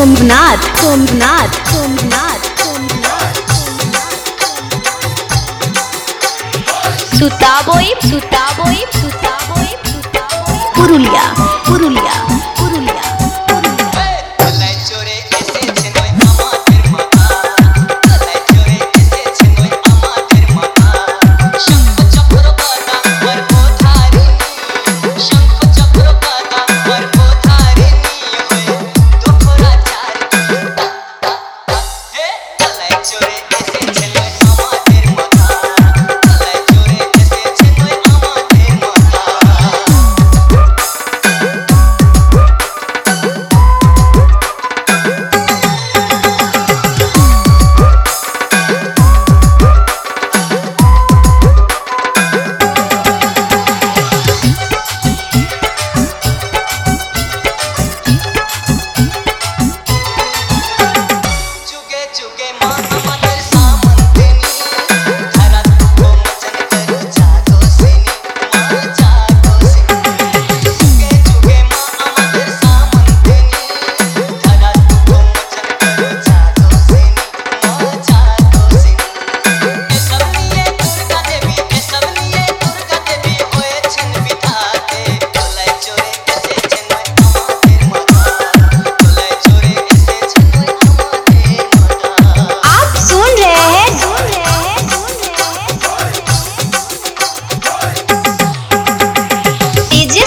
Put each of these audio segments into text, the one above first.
सोमनाथ सोमनाथ सोमनाथ सुताबोई सुताबोई. চলে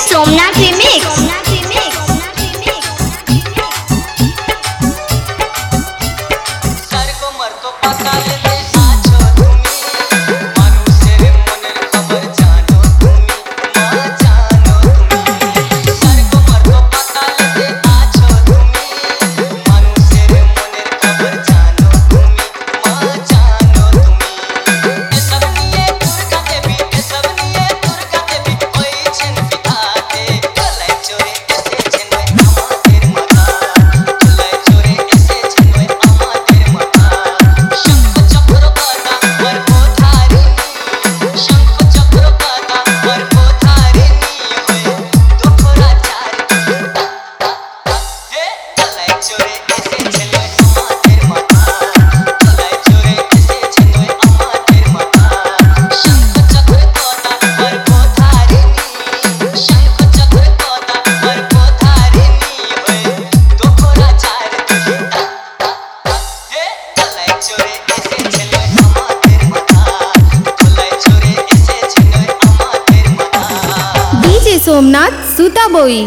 सोमनाथ रिमिक्स सोमनाथ सूताबोई।